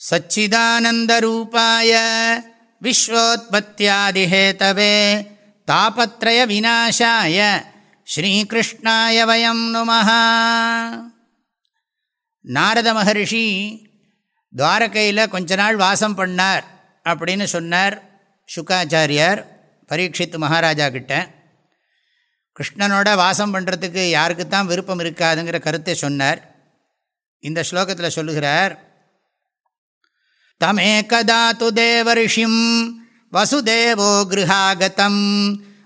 सच्चिदानन्दरूपाय विश्वोत्पत्त्यादिहेतवे तापत्रयविनाशाय ஸ்ரீகிருஷ்ணாய வயம் நுமஹ நாரத மகர்ஷி துவாரகையில் கொஞ்ச நாள் வாசம் பண்ணார் அப்படின்னு சொன்னார் சுக்காச்சாரியார் பரீட்சித்து மகாராஜா கிட்ட கிருஷ்ணனோட வாசம் பண்ணுறதுக்கு யாருக்கு தான் விருப்பம் இருக்காதுங்கிற கருத்தை சொன்னார் இந்த ஸ்லோகத்தில் சொல்லுகிறார் தமேகதா து தேவரிஷிம் வசுதேவோ கிருஹாகதம்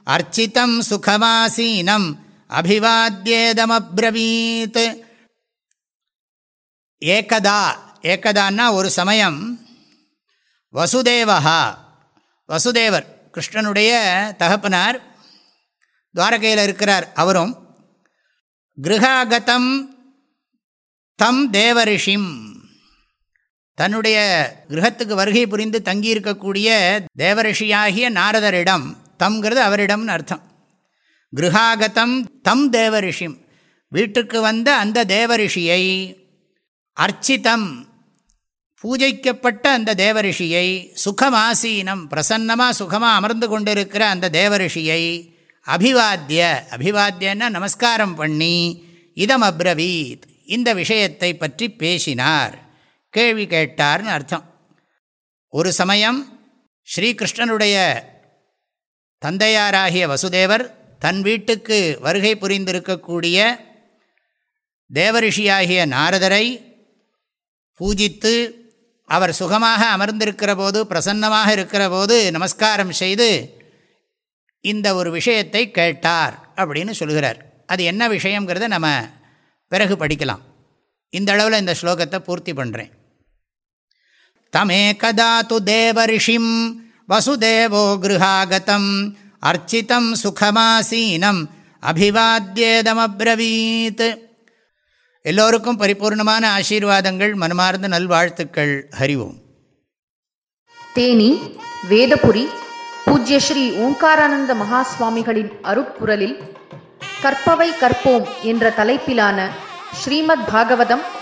அர்ச்சிதம் சுகமாசீனம் அபிவாத்தியேதமப்ரவீத் ஏகதா ஏகதான்னா ஒரு சமயம் வசுதேவா வசுதேவர் கிருஷ்ணனுடைய தகப்பனார் துவாரகையில் இருக்கிறார் அவரும் கிருஹாகதம் தம் தேவரிஷிம் தன்னுடைய கிரகத்துக்கு வருகை புரிந்து தங்கியிருக்கக்கூடிய தேவரிஷியாகிய நாரதரிடம் தம்ங்கிறது அவரிடம்னு அர்த்தம். கிருஹாகதம் தம் தேவரிஷிம் வீட்டுக்கு வந்த அந்த தேவரிஷியை அர்ச்சிதம் பூஜைக்கப்பட்ட அந்த தேவரிஷியை சுகமாசீனம் பிரசன்னமாக சுகமாக அமர்ந்து கொண்டிருக்கிற அந்த தேவரிஷியை அபிவாத்திய அபிவாத்தியன்னா நமஸ்காரம் பண்ணி இதம் அப்ரவீத் இந்த விஷயத்தை பற்றி பேசினார். கேள்வி கேட்டார்னு அர்த்தம். ஒரு சமயம் ஸ்ரீகிருஷ்ணனுடைய தந்தையாராகிய வசுதேவர் தன் வீட்டுக்கு வருகை புரிந்திருக்கக்கூடிய தேவரிஷியாகிய நாரதரை பூஜித்து அவர் சுகமாக அமர்ந்திருக்கிற போது பிரசன்னமாக இருக்கிற போது நமஸ்காரம் செய்து இந்த ஒரு விஷயத்தை கேட்டார் அப்படின்னு சொல்கிறார். அது என்ன விஷயங்கிறத நம்ம பிறகு படிக்கலாம். இந்த அளவில் இந்த ஸ்லோகத்தை பூர்த்தி பண்ணுறேன் தமேகதா து தேவரிஷிம் வசுதேவோ கிருஹாகதம் அர்ச்சிதம் சுகமாசீனம் அபிவாத்தியேதமப்ரவீத் எல்லோருக்கும் பரிபூர்ணமான ஆசீர்வாதங்கள் மனமார்ந்த நல்வாழ்த்துக்கள். ஹரிவோம் தேனி வேதபுரி பூஜ்ய ஸ்ரீ ஓங்காரானந்த மகாஸ்வாமிகளின் அருட்குரலில் கற்பவை கற்போம் என்ற தலைப்பிலான ஸ்ரீமத் பாகவதம்